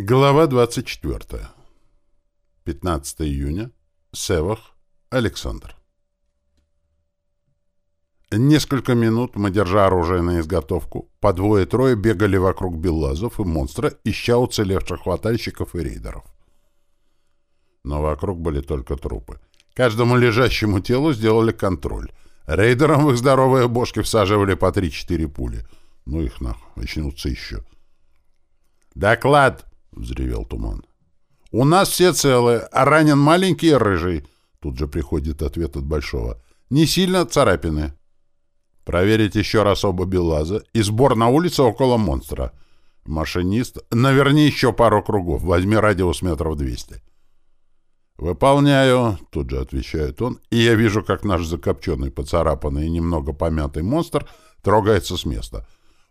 Глава 24. 15 июня. Севах. Александр. Несколько минут мы, держа оружие на изготовку, по двое-трое бегали вокруг беллазов и монстра, ища уцелевших хватальщиков и рейдеров. Но вокруг были только трупы. Каждому лежащему телу сделали контроль. Рейдерам в их здоровые бошки всаживали по 3-4 пули. Ну их нах, начнутся еще. «Доклад!» — взревел туман. «У нас все целы, а ранен маленький рыжий». Тут же приходит ответ от Большого. «Не сильно царапины». Проверить еще раз оба белаза и сбор на улице около монстра. Машинист, наверни еще пару кругов, возьми радиус метров двести. «Выполняю», — тут же отвечает он, и я вижу, как наш закопченный, поцарапанный и немного помятый монстр трогается с места.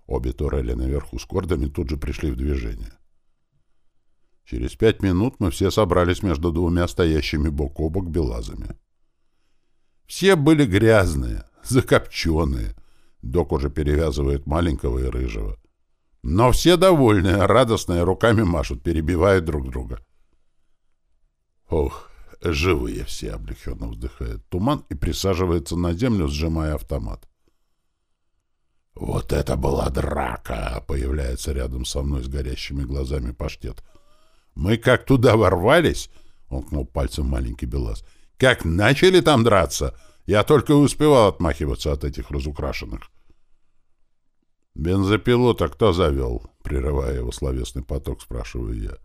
Обе турели наверху с кордами тут же пришли в движение. Через пять минут мы все собрались между двумя стоящими бок о бок белазами. Все были грязные, закопченные. Док уже перевязывает маленького и рыжего. Но все довольные, радостные, руками машут, перебивают друг друга. Ох, живые все, облегченно вздыхает туман и присаживается на землю, сжимая автомат. «Вот это была драка!» — появляется рядом со мной с горящими глазами паштет — мы как туда ворвались, — он кнул пальцем маленький белаз, — как начали там драться, я только успевал отмахиваться от этих разукрашенных. «Бензопилота кто завел?» — прерывая его словесный поток, спрашиваю я.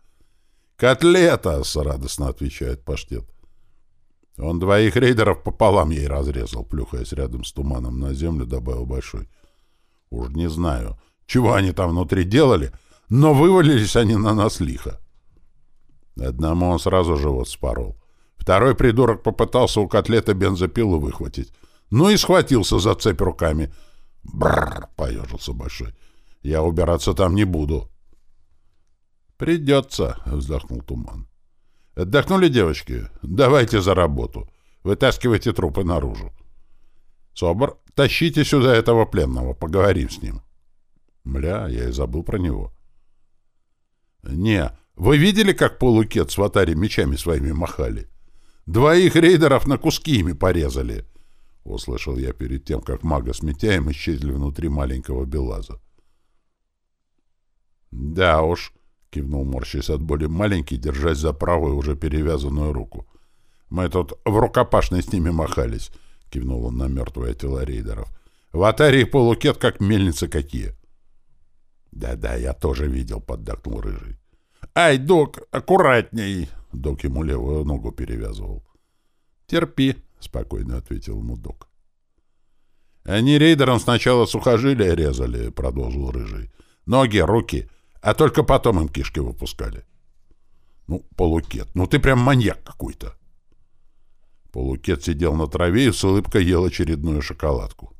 «Котлета!» — радостно отвечает паштет. Он двоих рейдеров пополам ей разрезал, плюхаясь рядом с туманом на землю, добавил большой. Уж не знаю, чего они там внутри делали, но вывалились они на нас лихо. Одному он сразу живот спорол. Второй придурок попытался у котлета бензопилу выхватить. Ну и схватился за цепь руками. Бррр, поежился Большой. Я убираться там не буду. Придется, вздохнул Туман. Отдохнули, девочки? Давайте за работу. Вытаскивайте трупы наружу. Собор, тащите сюда этого пленного, поговорим с ним. Мля, я и забыл про него. Не, вы видели, как полукет с ватари мечами своими махали? Двоих рейдеров на куски ими порезали. Услышал я перед тем, как мага с Митяем исчезли внутри маленького белаза. Да уж, кивнул морщись от боли маленький, держась за правую уже перевязанную руку. Мы тут в рукопашной с ними махались, кивнул он на мертвые тела рейдеров. В атарии полукет как мельницы какие. Да-да, я тоже видел, поддакнул рыжий. «Ай, док, аккуратней!» Док ему левую ногу перевязывал. «Терпи», — спокойно ответил ему док. «Они рейдерам сначала сухожилия резали», — продолжил Рыжий. «Ноги, руки, а только потом им кишки выпускали». «Ну, Полукет, ну ты прям маньяк какой-то». Полукет сидел на траве и с улыбкой ел очередную шоколадку.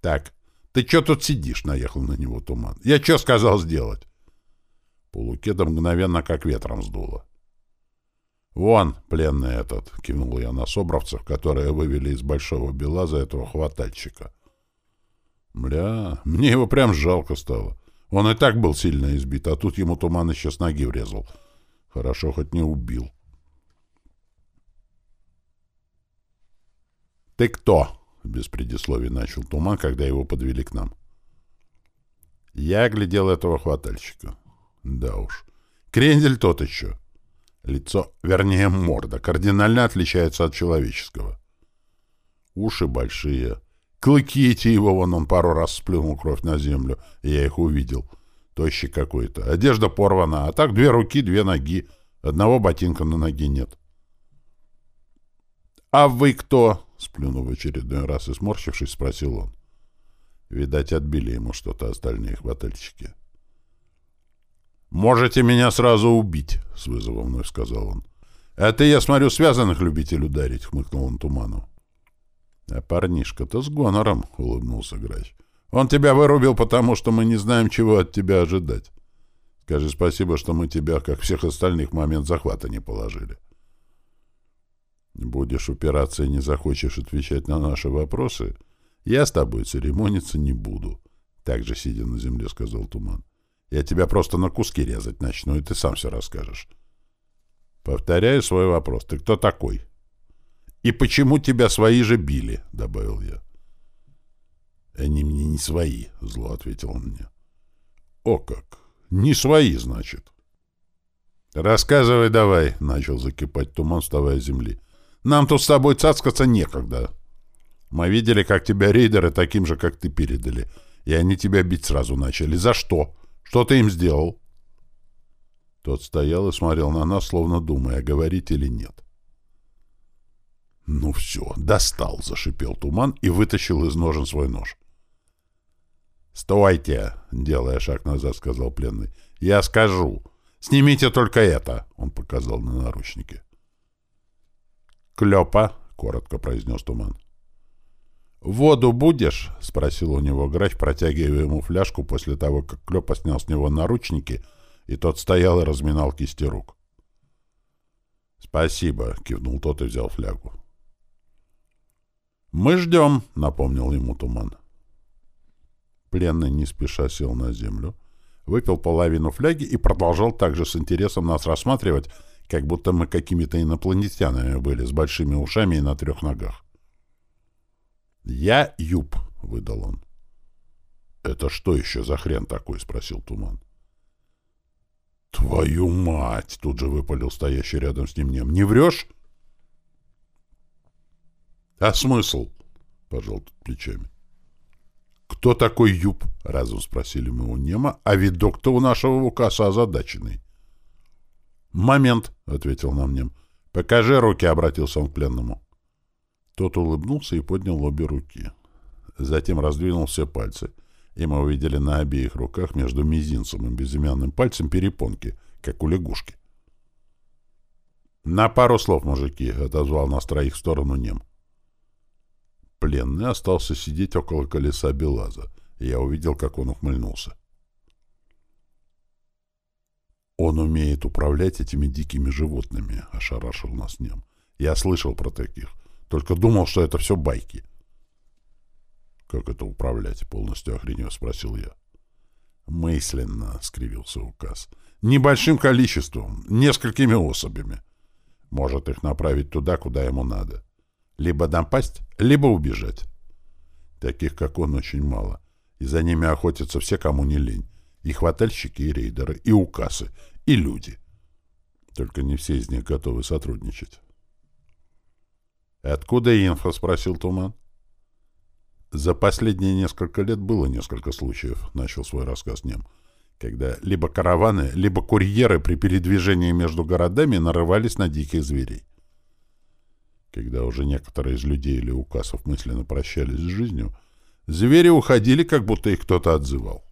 «Так, ты что тут сидишь?» — наехал на него туман. «Я что сказал сделать?» Полукеда мгновенно как ветром сдуло. «Вон, пленный этот!» — кивнул я на собравцев, которые вывели из большого белаза этого хватальщика. «Бля, мне его прям жалко стало. Он и так был сильно избит, а тут ему туман еще с ноги врезал. Хорошо, хоть не убил». «Ты кто?» — без предисловий начал туман, когда его подвели к нам. Я глядел этого хватальщика. Да уж. Крендель тот еще. Лицо, вернее, морда, кардинально отличается от человеческого. Уши большие. Клыки эти его, вон он пару раз сплюнул кровь на землю, я их увидел. Тощий какой-то. Одежда порвана, а так две руки, две ноги. Одного ботинка на ноге нет. «А вы кто?» — сплюнув в очередной раз и сморщившись, спросил он. Видать, отбили ему что-то остальные хватальщики. «Можете меня сразу убить», — с вызовом вновь сказал он. «Это, я смотрю, связанных любитель ударить», — хмыкнул он туману. «А парнишка-то с гонором», — улыбнулся Грач. «Он тебя вырубил, потому что мы не знаем, чего от тебя ожидать. Скажи спасибо, что мы тебя, как всех остальных, в момент захвата не положили». «Будешь упираться и не захочешь отвечать на наши вопросы, я с тобой церемониться не буду», — так же, сидя на земле, сказал Туман. Я тебя просто на куски резать начну, и ты сам все расскажешь. Повторяю свой вопрос. Ты кто такой? И почему тебя свои же били? Добавил я. Они мне не свои, зло ответил он мне. О как! Не свои, значит. Рассказывай давай, начал закипать туман, вставая с земли. Нам тут с тобой цацкаться некогда. Мы видели, как тебя рейдеры таким же, как ты, передали. И они тебя бить сразу начали. За что? Что ты им сделал?» Тот стоял и смотрел на нас, словно думая, говорить или нет. «Ну все, достал!» — зашипел туман и вытащил из ножен свой нож. «Стойте!» — делая шаг назад, сказал пленный. «Я скажу. Снимите только это!» — он показал на наручники. «Клёпа!» — коротко произнес туман. «Воду будешь?» — спросил у него грач, протягивая ему фляжку после того, как Клёпа снял с него наручники, и тот стоял и разминал кисти рук. «Спасибо», — кивнул тот и взял флягу. «Мы ждем», — напомнил ему туман. Пленный не спеша сел на землю, выпил половину фляги и продолжал также с интересом нас рассматривать, как будто мы какими-то инопланетянами были с большими ушами и на трех ногах. «Я Юб», — выдал он. «Это что еще за хрен такой?» — спросил Туман. «Твою мать!» — тут же выпалил стоящий рядом с ним нем. «Не врешь?» «А смысл?» — пожал тут плечами. «Кто такой Юб?» — разом спросили мы у Нема, а видок-то у нашего Вукаса озадаченный. «Момент!» — ответил нам Нем. «Покажи руки!» — обратился он к пленному. Тот улыбнулся и поднял обе руки. Затем раздвинул все пальцы, и мы увидели на обеих руках между мизинцем и безымянным пальцем перепонки, как у лягушки. «На пару слов, мужики!» — отозвал нас троих в сторону нем. Пленный остался сидеть около колеса Белаза, и я увидел, как он ухмыльнулся. «Он умеет управлять этими дикими животными», — ошарашил нас нем. «Я слышал про таких. Только думал, что это все байки. «Как это управлять?» — полностью охренев спросил я. «Мысленно», — скривился указ. «Небольшим количеством, несколькими особями. Может их направить туда, куда ему надо. Либо напасть, либо убежать. Таких, как он, очень мало. И за ними охотятся все, кому не лень. И хватальщики, и рейдеры, и укасы, и люди. Только не все из них готовы сотрудничать. «Откуда инфа?» — спросил Туман. «За последние несколько лет было несколько случаев», — начал свой рассказ Нем, когда либо караваны, либо курьеры при передвижении между городами нарывались на диких зверей. Когда уже некоторые из людей или указов мысленно прощались с жизнью, звери уходили, как будто их кто-то отзывал.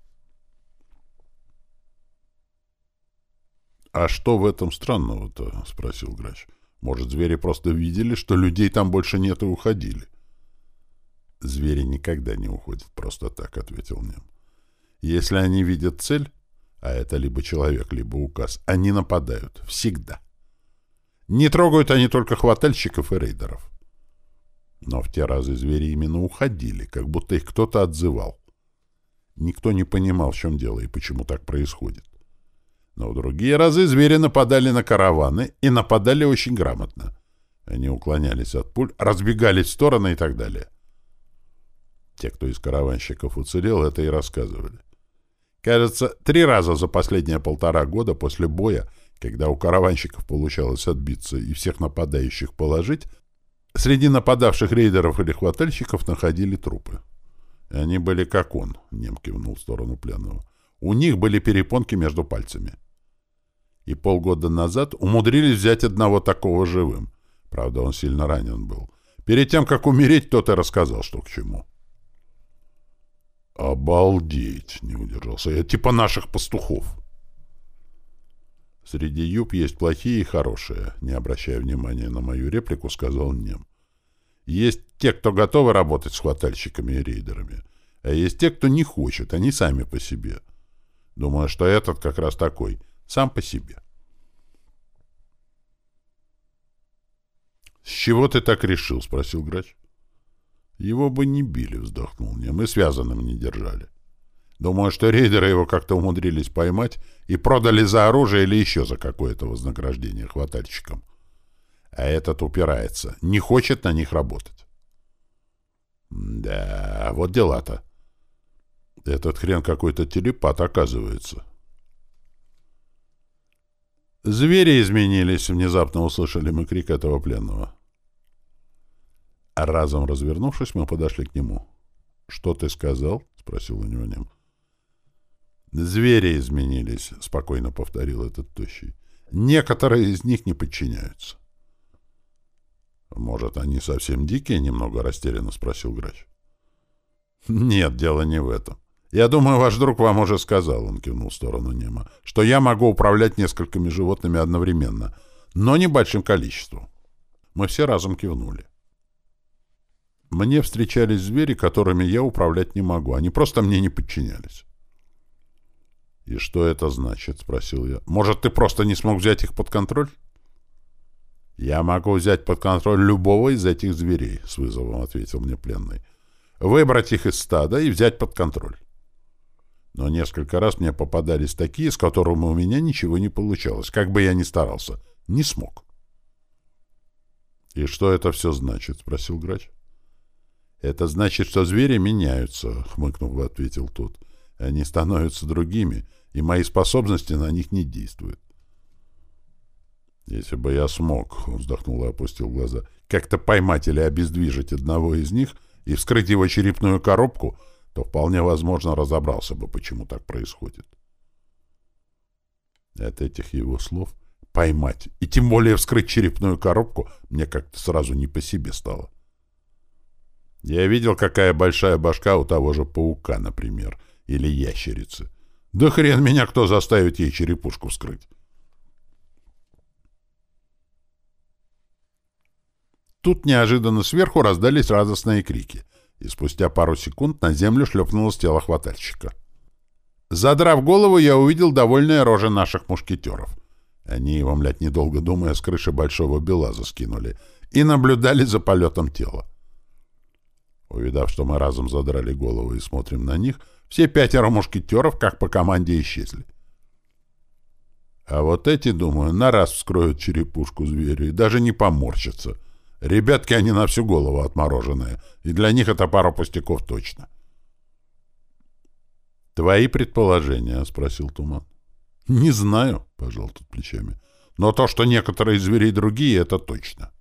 «А что в этом странного-то?» — спросил Грач. — может, звери просто видели, что людей там больше нет и уходили? Звери никогда не уходят просто так, — ответил Нем. Если они видят цель, а это либо человек, либо указ, они нападают. Всегда. Не трогают они только хватальщиков и рейдеров. Но в те разы звери именно уходили, как будто их кто-то отзывал. Никто не понимал, в чем дело и почему так происходит. Но в другие разы звери нападали на караваны и нападали очень грамотно. Они уклонялись от пуль, разбегались в стороны и так далее. Те, кто из караванщиков уцелел, это и рассказывали. Кажется, три раза за последние полтора года после боя, когда у караванщиков получалось отбиться и всех нападающих положить, среди нападавших рейдеров или хватальщиков находили трупы. И они были как он, — нем кивнул в сторону пленного. У них были перепонки между пальцами и полгода назад умудрились взять одного такого живым. Правда, он сильно ранен был. Перед тем, как умереть, тот и рассказал, что к чему. «Обалдеть!» — не удержался я. «Типа наших пастухов!» «Среди юб есть плохие и хорошие», — не обращая внимания на мою реплику, сказал Нем. «Есть те, кто готовы работать с хватальщиками и рейдерами, а есть те, кто не хочет, они сами по себе. Думаю, что этот как раз такой — сам по себе. «С чего ты так решил?» — спросил грач. «Его бы не били», — вздохнул мне. «Мы связанным не держали». Думаю, что рейдеры его как-то умудрились поймать и продали за оружие или еще за какое-то вознаграждение хватальщикам. А этот упирается, не хочет на них работать. Да, вот дела-то. Этот хрен какой-то телепат, оказывается. «Звери изменились!» — внезапно услышали мы крик этого пленного. Разом развернувшись, мы подошли к нему. «Что ты сказал?» — спросил у него Нем. «Звери изменились», — спокойно повторил этот тощий. «Некоторые из них не подчиняются». «Может, они совсем дикие?» — немного растерянно спросил грач. «Нет, дело не в этом. Я думаю, ваш друг вам уже сказал, — он кивнул в сторону Нема, — что я могу управлять несколькими животными одновременно, но небольшим количеством». Мы все разом кивнули. Мне встречались звери, которыми я управлять не могу. Они просто мне не подчинялись. «И что это значит?» — спросил я. «Может, ты просто не смог взять их под контроль?» «Я могу взять под контроль любого из этих зверей», — с вызовом ответил мне пленный. «Выбрать их из стада и взять под контроль». Но несколько раз мне попадались такие, с которыми у меня ничего не получалось, как бы я ни старался. Не смог. «И что это все значит?» — спросил грач. «Это значит, что звери меняются», — хмыкнув, ответил тот. «Они становятся другими, и мои способности на них не действуют». «Если бы я смог», — он вздохнул и опустил глаза, «как-то поймать или обездвижить одного из них и вскрыть его черепную коробку, то вполне возможно разобрался бы, почему так происходит». От этих его слов поймать и тем более вскрыть черепную коробку мне как-то сразу не по себе стало. Я видел, какая большая башка у того же паука, например, или ящерицы. Да хрен меня кто заставит ей черепушку вскрыть. Тут неожиданно сверху раздались радостные крики, и спустя пару секунд на землю шлепнулось тело хватальщика. Задрав голову, я увидел довольные рожи наших мушкетеров. Они его, млядь, недолго думая, с крыши большого белаза скинули и наблюдали за полетом тела. Увидав, что мы разом задрали голову и смотрим на них, все пятеро мушкетеров, как по команде, исчезли. А вот эти, думаю, на раз вскроют черепушку зверю и даже не поморщатся. Ребятки, они на всю голову отмороженные, и для них это пара пустяков точно. «Твои предположения?» — спросил Туман. «Не знаю», — пожал тут плечами. «Но то, что некоторые зверей другие, это точно».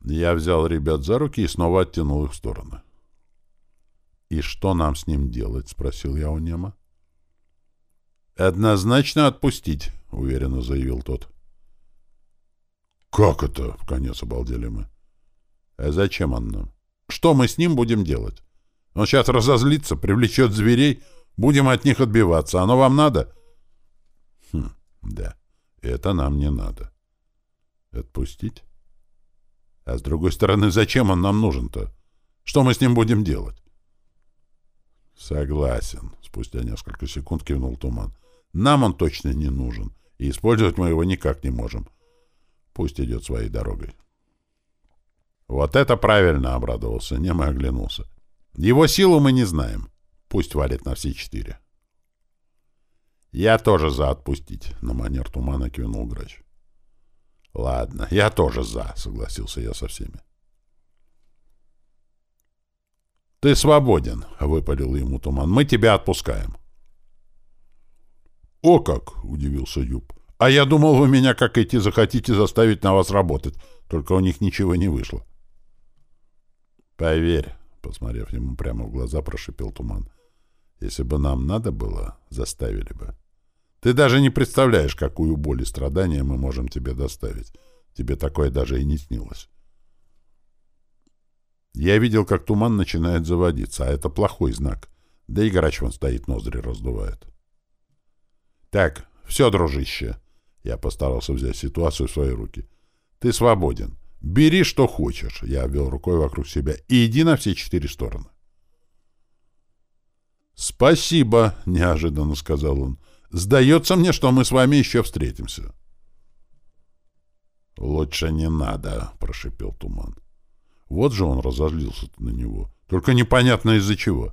Я взял ребят за руки и снова оттянул их в стороны. «И что нам с ним делать?» — спросил я у Нема. «Однозначно отпустить», — уверенно заявил тот. «Как это?» — в конец обалдели мы. «А зачем он нам? Что мы с ним будем делать? Он сейчас разозлится, привлечет зверей, будем от них отбиваться. Оно вам надо?» «Хм, да, это нам не надо. Отпустить?» А с другой стороны, зачем он нам нужен-то? Что мы с ним будем делать? Согласен, спустя несколько секунд кивнул Туман. Нам он точно не нужен, и использовать мы его никак не можем. Пусть идет своей дорогой. Вот это правильно, обрадовался Нем и оглянулся. Его силу мы не знаем. Пусть валит на все четыре. Я тоже за отпустить, на манер тумана кивнул грач. Ладно, я тоже за, согласился я со всеми. Ты свободен, выпалил ему туман. Мы тебя отпускаем. О как, удивился Юб. А я думал, вы меня, как идти, захотите заставить на вас работать. Только у них ничего не вышло. Поверь, посмотрев ему прямо в глаза, прошипел туман. Если бы нам надо было, заставили бы. Ты даже не представляешь, какую боль и страдания мы можем тебе доставить. Тебе такое даже и не снилось. Я видел, как туман начинает заводиться, а это плохой знак. Да и грач вон стоит, ноздри раздувает. Так, все, дружище. Я постарался взять ситуацию в свои руки. Ты свободен. Бери, что хочешь. Я обвел рукой вокруг себя. И иди на все четыре стороны. «Спасибо», — неожиданно сказал он. Сдается мне, что мы с вами еще встретимся. — Лучше не надо, — прошипел Туман. Вот же он разозлился на него. Только непонятно из-за чего.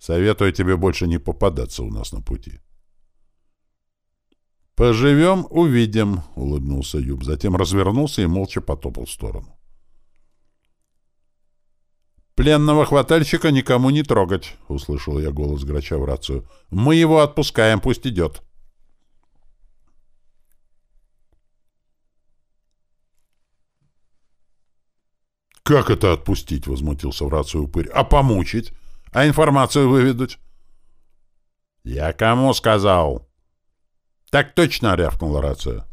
Советую тебе больше не попадаться у нас на пути. «Поживем, увидим», — улыбнулся Юб. Затем развернулся и молча потопал в сторону. «Пленного хватальщика никому не трогать», — услышал я голос Грача в рацию. «Мы его отпускаем, пусть идет». «Как это отпустить?» — возмутился в рацию упырь. «А помучить? А информацию выведуть?» «Я кому сказал?» «Так точно!» — рявкнула рация.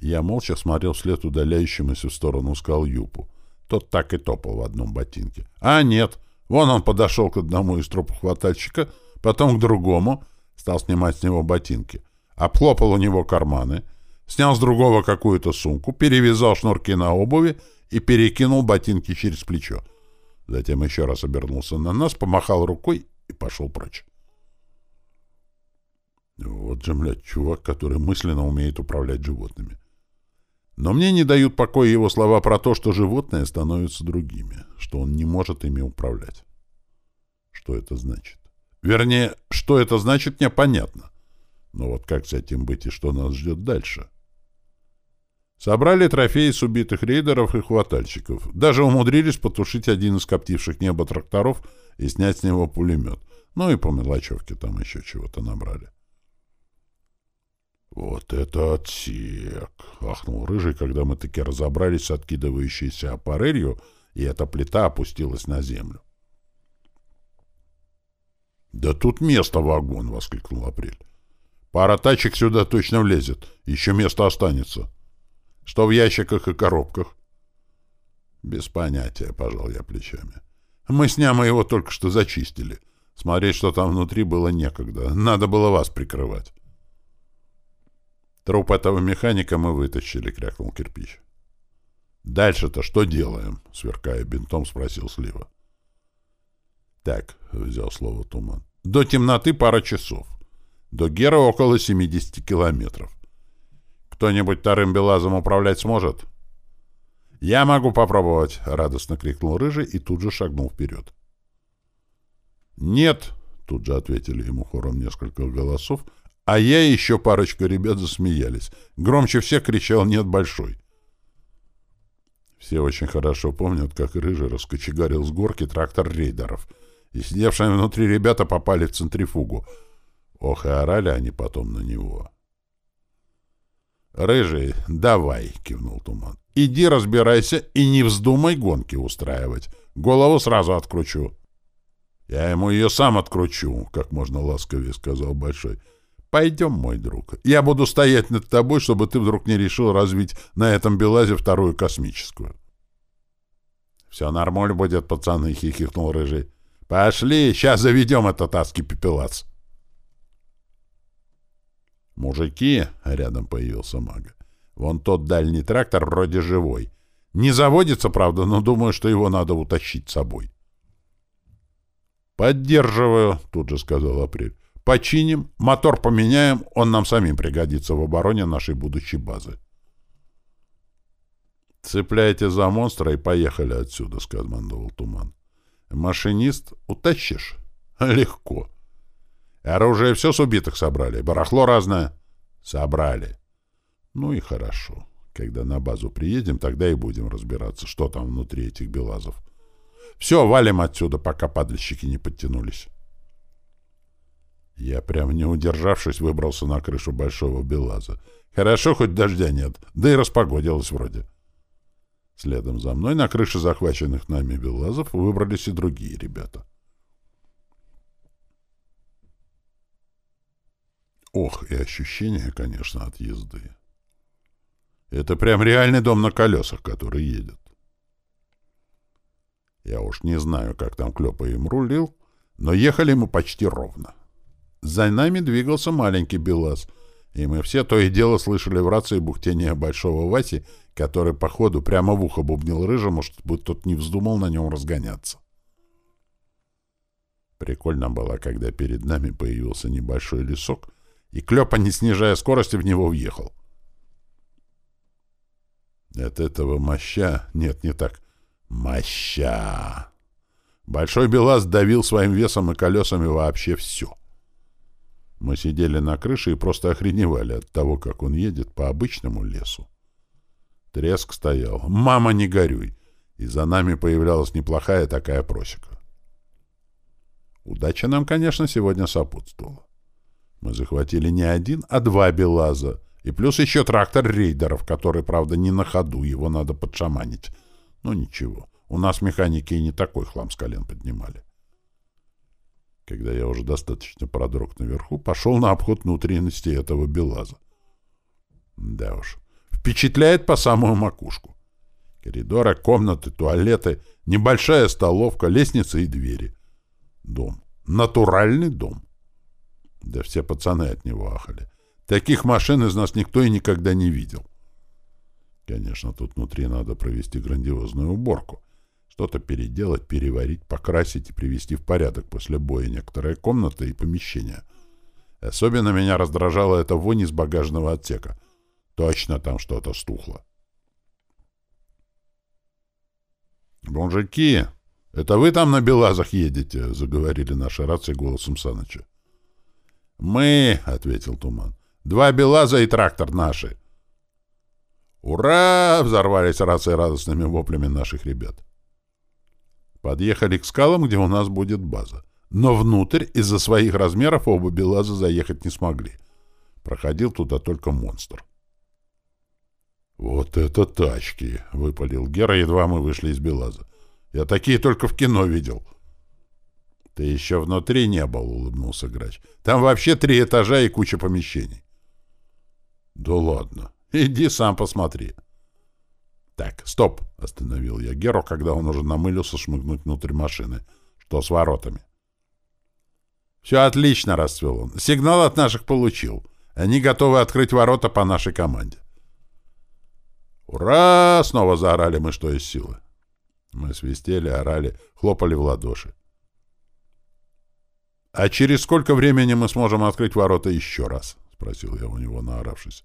Я молча смотрел вслед удаляющемуся в сторону скал Юпу. Тот так и топал в одном ботинке. А нет, вон он подошел к одному из трупов хватальщика, потом к другому, стал снимать с него ботинки. Обхлопал у него карманы, снял с другого какую-то сумку, перевязал шнурки на обуви и перекинул ботинки через плечо. Затем еще раз обернулся на нас, помахал рукой и пошел прочь. Вот же, блядь, чувак, который мысленно умеет управлять животными. Но мне не дают покоя его слова про то, что животные становятся другими, что он не может ими управлять. Что это значит? Вернее, что это значит, мне понятно. Но вот как с этим быть и что нас ждет дальше? Собрали трофеи с убитых рейдеров и хватальщиков. Даже умудрились потушить один из коптивших небо тракторов и снять с него пулемет. Ну и по мелочевке там еще чего-то набрали. «Вот это отсек!» — ахнул Рыжий, когда мы таки разобрались с откидывающейся аппарелью, и эта плита опустилась на землю. «Да тут место вагон!» — воскликнул Апрель. «Пара тачек сюда точно влезет. Еще место останется. Что в ящиках и коробках?» «Без понятия», — пожал я плечами. «Мы с Нямой его только что зачистили. Смотреть, что там внутри, было некогда. Надо было вас прикрывать». Труп этого механика мы вытащили, крякнул кирпич. Дальше-то что делаем? Сверкая бинтом, спросил Слива. Так, взял слово Туман. До темноты пара часов. До Гера около 70 километров. Кто-нибудь вторым Белазом управлять сможет? Я могу попробовать, радостно крикнул Рыжий и тут же шагнул вперед. Нет, тут же ответили ему хором несколько голосов, а я и еще парочка ребят засмеялись. Громче всех кричал «Нет, большой!». Все очень хорошо помнят, как Рыжий раскочегарил с горки трактор рейдеров, и сидевшие внутри ребята попали в центрифугу. Ох, и орали они потом на него. «Рыжий, давай!» — кивнул Туман. «Иди разбирайся и не вздумай гонки устраивать. Голову сразу откручу». «Я ему ее сам откручу», — как можно ласковее сказал Большой. Пойдем, мой друг. Я буду стоять над тобой, чтобы ты вдруг не решил развить на этом Белазе вторую космическую. Все нормально будет, пацаны, хихикнул Рыжий. Пошли, сейчас заведем этот адский пепелац. Мужики, рядом появился мага. Вон тот дальний трактор вроде живой. Не заводится, правда, но думаю, что его надо утащить с собой. «Поддерживаю», — тут же сказал Апрель. Починим, мотор поменяем, он нам самим пригодится в обороне нашей будущей базы. «Цепляйте за монстра и поехали отсюда», — скомандовал Туман. «Машинист утащишь?» «Легко». «Оружие все с убитых собрали? Барахло разное?» «Собрали». «Ну и хорошо. Когда на базу приедем, тогда и будем разбираться, что там внутри этих белазов. Все, валим отсюда, пока падальщики не подтянулись». Я прям не удержавшись выбрался на крышу большого белаза. Хорошо, хоть дождя нет, да и распогодилось вроде. Следом за мной на крыше захваченных нами белазов выбрались и другие ребята. Ох, и ощущение, конечно, от езды. Это прям реальный дом на колесах, который едет. Я уж не знаю, как там Клёпа им рулил, но ехали мы почти ровно. За нами двигался маленький БелАЗ, и мы все то и дело слышали в рации бухтение большого Васи, который, по ходу, прямо в ухо бубнил рыжему, чтобы тот не вздумал на нем разгоняться. Прикольно было, когда перед нами появился небольшой лесок, и Клёпа, не снижая скорости, в него въехал. От этого моща... Нет, не так. Моща! Большой БелАЗ давил своим весом и колесами вообще все. Мы сидели на крыше и просто охреневали от того, как он едет по обычному лесу. Треск стоял. «Мама, не горюй!» И за нами появлялась неплохая такая просека. Удача нам, конечно, сегодня сопутствовала. Мы захватили не один, а два БелАЗа. И плюс еще трактор рейдеров, который, правда, не на ходу, его надо подшаманить. Ну ничего, у нас механики и не такой хлам с колен поднимали. Когда я уже достаточно продрог наверху, пошел на обход внутренности этого БелАЗа. Да уж, впечатляет по самую макушку. Коридоры, комнаты, туалеты, небольшая столовка, лестница и двери. Дом. Натуральный дом. Да все пацаны от него ахали. Таких машин из нас никто и никогда не видел. Конечно, тут внутри надо провести грандиозную уборку. Что-то переделать, переварить, покрасить и привести в порядок после боя некоторые комнаты и помещения. Особенно меня раздражало это вонь из багажного отсека. Точно там что-то стухло. «Мужики, это вы там на Белазах едете?» — заговорили наши рации голосом Саныча. «Мы», — ответил Туман. «Два Белаза и трактор наши». «Ура!» — взорвались рации радостными воплями наших ребят. Подъехали к скалам, где у нас будет база. Но внутрь из-за своих размеров оба Белаза заехать не смогли. Проходил туда только монстр. «Вот это тачки!» — выпалил Гера, едва мы вышли из Белаза. «Я такие только в кино видел». «Ты еще внутри не был», — улыбнулся Грач. «Там вообще три этажа и куча помещений». «Да ладно. Иди сам посмотри». «Так, стоп!» — остановил я Геру, когда он уже намылился шмыгнуть внутрь машины. «Что с воротами?» «Все отлично», — расцвел он. «Сигнал от наших получил. Они готовы открыть ворота по нашей команде». «Ура!» — снова заорали мы, что из силы. Мы свистели, орали, хлопали в ладоши. «А через сколько времени мы сможем открыть ворота еще раз?» — спросил я у него, наоравшись.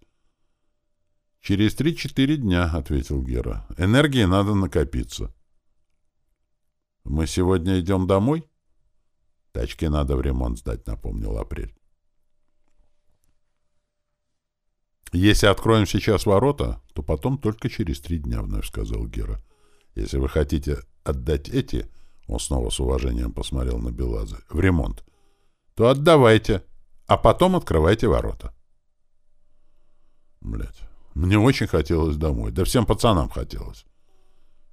«Через три-четыре дня», — ответил Гера. «Энергии надо накопиться». «Мы сегодня идем домой?» «Тачки надо в ремонт сдать», — напомнил Апрель. «Если откроем сейчас ворота, то потом только через три дня», — вновь сказал Гера. «Если вы хотите отдать эти...» — он снова с уважением посмотрел на Белаза. «В ремонт то отдавайте, а потом открывайте ворота. Блять, мне очень хотелось домой, да всем пацанам хотелось.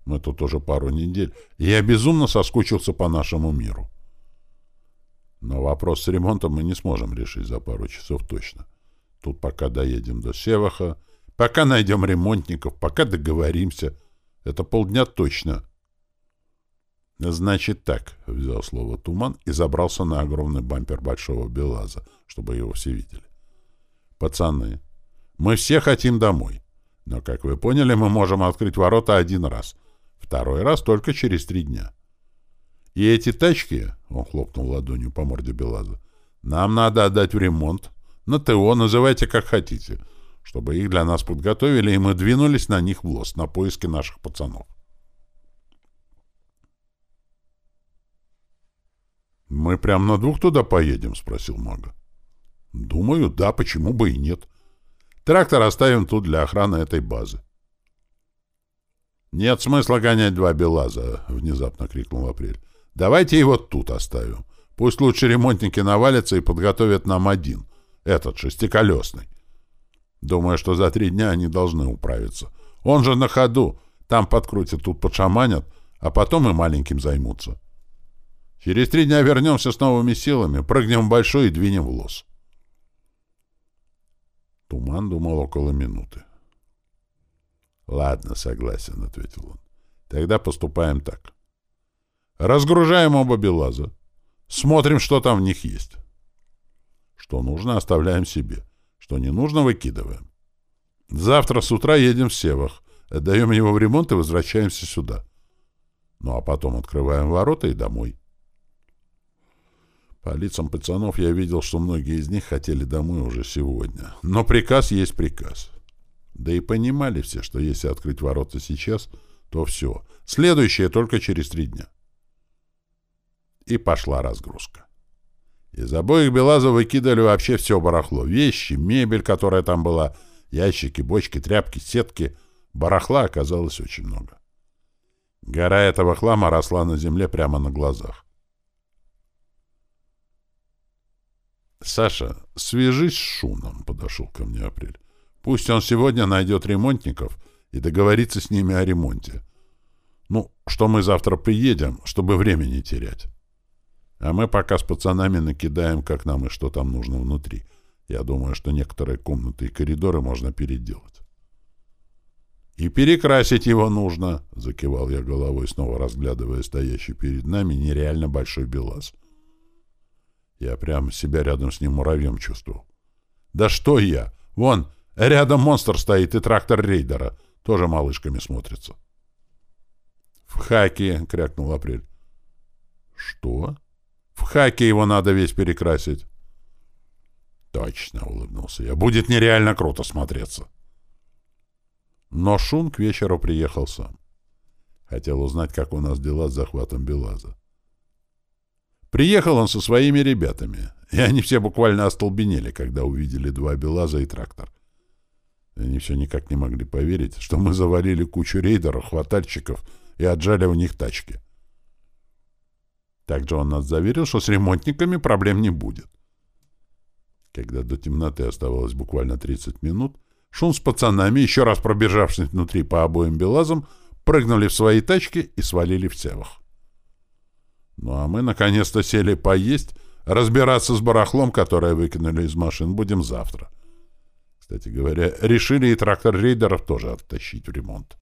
Мы тут уже пару недель, и я безумно соскучился по нашему миру. Но вопрос с ремонтом мы не сможем решить за пару часов точно. Тут пока доедем до Севаха, пока найдем ремонтников, пока договоримся. Это полдня точно. «Значит так», — взял слово Туман и забрался на огромный бампер большого БелАЗа, чтобы его все видели. «Пацаны, мы все хотим домой. Но, как вы поняли, мы можем открыть ворота один раз. Второй раз только через три дня. И эти тачки, — он хлопнул ладонью по морде БелАЗа, — нам надо отдать в ремонт, на ТО, называйте как хотите, чтобы их для нас подготовили, и мы двинулись на них в лос, на поиски наших пацанов. «Мы прям на двух туда поедем?» — спросил мага. «Думаю, да, почему бы и нет. Трактор оставим тут для охраны этой базы». «Нет смысла гонять два БелАЗа», — внезапно крикнул Апрель. «Давайте его тут оставим. Пусть лучше ремонтники навалятся и подготовят нам один, этот шестиколесный. Думаю, что за три дня они должны управиться. Он же на ходу. Там подкрутят, тут подшаманят, а потом и маленьким займутся». Через три дня вернемся с новыми силами, прыгнем в большой и двинем в лос. Туман думал около минуты. «Ладно, согласен», — ответил он. «Тогда поступаем так. Разгружаем оба белаза. Смотрим, что там в них есть. Что нужно, оставляем себе. Что не нужно, выкидываем. Завтра с утра едем в Севах, отдаем его в ремонт и возвращаемся сюда. Ну, а потом открываем ворота и домой. По лицам пацанов я видел, что многие из них хотели домой уже сегодня. Но приказ есть приказ. Да и понимали все, что если открыть ворота сейчас, то все. Следующее только через три дня. И пошла разгрузка. Из обоих БелАЗов выкидали вообще все барахло. Вещи, мебель, которая там была, ящики, бочки, тряпки, сетки. Барахла оказалось очень много. Гора этого хлама росла на земле прямо на глазах. «Саша, свяжись с Шуном», — подошел ко мне Апрель. «Пусть он сегодня найдет ремонтников и договорится с ними о ремонте. Ну, что мы завтра приедем, чтобы время не терять. А мы пока с пацанами накидаем, как нам и что там нужно внутри. Я думаю, что некоторые комнаты и коридоры можно переделать. «И перекрасить его нужно», — закивал я головой, снова разглядывая стоящий перед нами нереально большой белаз. Я прямо себя рядом с ним муравьем чувствовал. «Да что я? Вон, рядом монстр стоит и трактор рейдера. Тоже малышками смотрится». «В хаке!» — крякнул Апрель. «Что?» «В хаке его надо весь перекрасить». «Точно!» — улыбнулся я. «Будет нереально круто смотреться». Но Шун к вечеру приехал сам. Хотел узнать, как у нас дела с захватом Белаза. Приехал он со своими ребятами, и они все буквально остолбенели, когда увидели два Белаза и трактор. Они все никак не могли поверить, что мы завалили кучу рейдеров, хватальщиков и отжали у них тачки. Также он нас заверил, что с ремонтниками проблем не будет. Когда до темноты оставалось буквально 30 минут, Шун с пацанами, еще раз пробежавшись внутри по обоим белазам, прыгнули в свои тачки и свалили в цевах. Ну а мы наконец-то сели поесть, разбираться с барахлом, которое выкинули из машин, будем завтра. Кстати говоря, решили и трактор рейдеров тоже оттащить в ремонт.